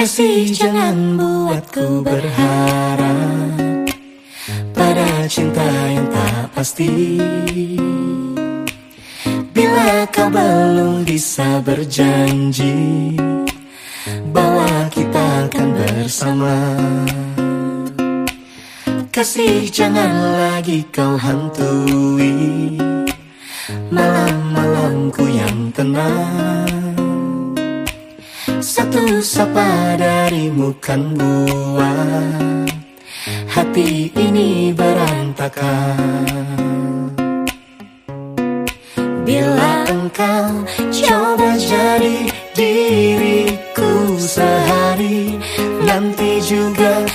Kasih jangan buatku berharap Pada cinta yang tak pasti. Bila kau belum bisa berjanji Bahwa kita akan bersama. Kasih jangan lagi kau hantui Malam-malamku yang tenang satu sapa darimu kan buat Hati ini berantakan. Bila engkau coba jadi diriku sehari Nanti juga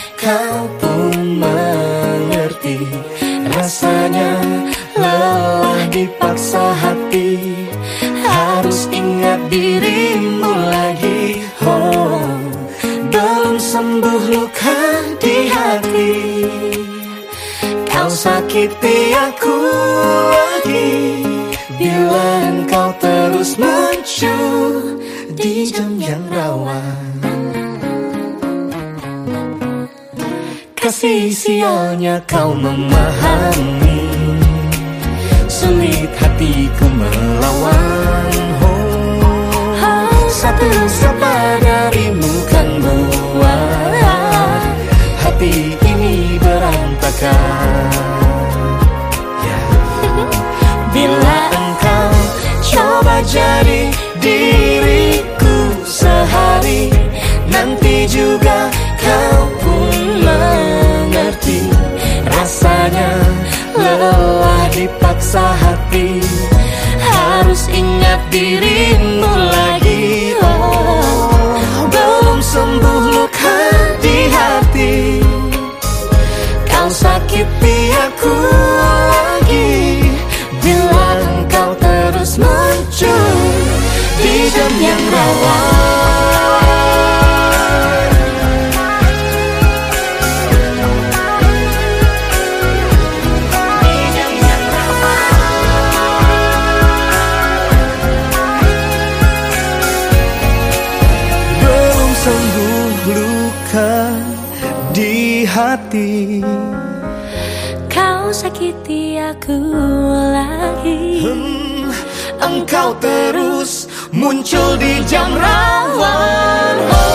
Kau sakiti aku lagi. Bila engkau terus muncul Di jam yang rawan. Kasih sialnya kau memahami. Sulit hatiku melawan coba jadi diriku sehari. Nanti juga kau pun mengerti. Rasanya lelah dipaksa hati. Harus ingat dirimu Di hati. Kau sakiti aku lagi. Hmm, Engkau terus muncul di jam rawan. Coba